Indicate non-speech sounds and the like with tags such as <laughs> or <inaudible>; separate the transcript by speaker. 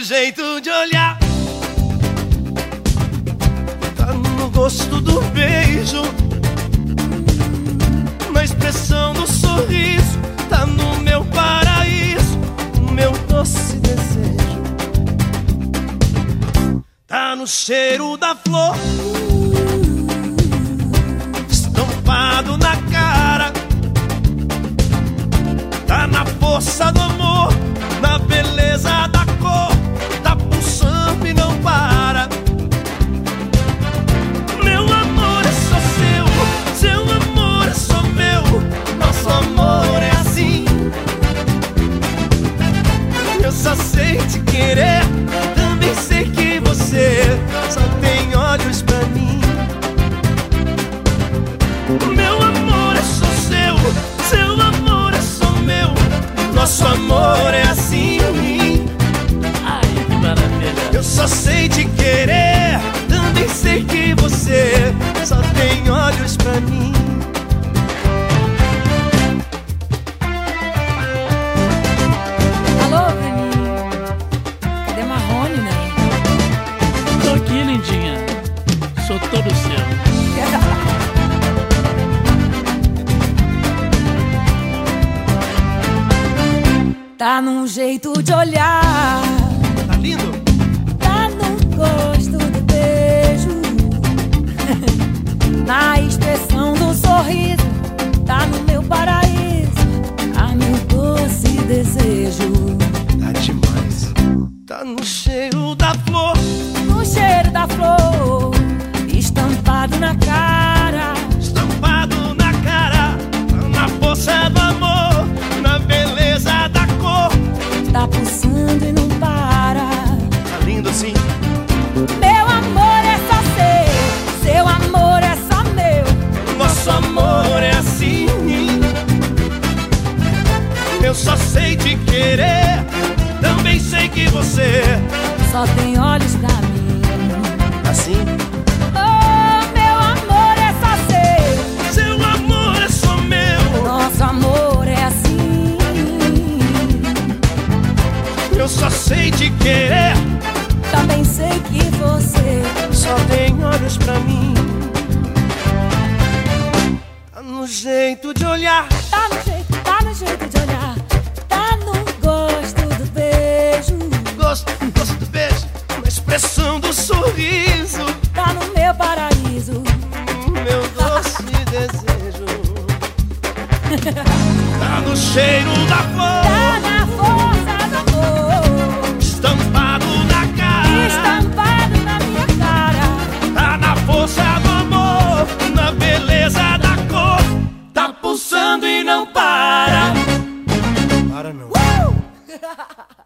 Speaker 1: No jeito de olhar, tá no gosto do beijo, na expressão do sorriso, tá no meu paraíso, meu doce desejo. Tá no cheiro da flor, Eu só sei te querer, também sei que você só tem olhos pra mim. Meu amor é só seu, seu amor é só meu, nosso amor é assim.
Speaker 2: Ai, que maravilha.
Speaker 1: Eu só sei te querer,
Speaker 2: todo seu.
Speaker 3: Tá num jeito de olhar,
Speaker 1: Eu só sei te querer, também sei que você
Speaker 3: Só tem olhos pra mim.
Speaker 1: assim.
Speaker 3: Oh, meu amor é só seu.
Speaker 1: Seu amor é só meu.
Speaker 3: Nosso amor é assim.
Speaker 1: Eu só sei te querer,
Speaker 3: Também sei que você
Speaker 1: só tem olhos pra mim. Tá no jeito de olhar,
Speaker 3: tá no jeito,
Speaker 1: cheiro da flor,
Speaker 3: Tá na força do amor.
Speaker 1: estampado na cara.
Speaker 3: Estampado na minha cara.
Speaker 1: Tá na força do amor, na beleza da cor. Tá pulsando e não para. Para não.
Speaker 3: Uh! <laughs>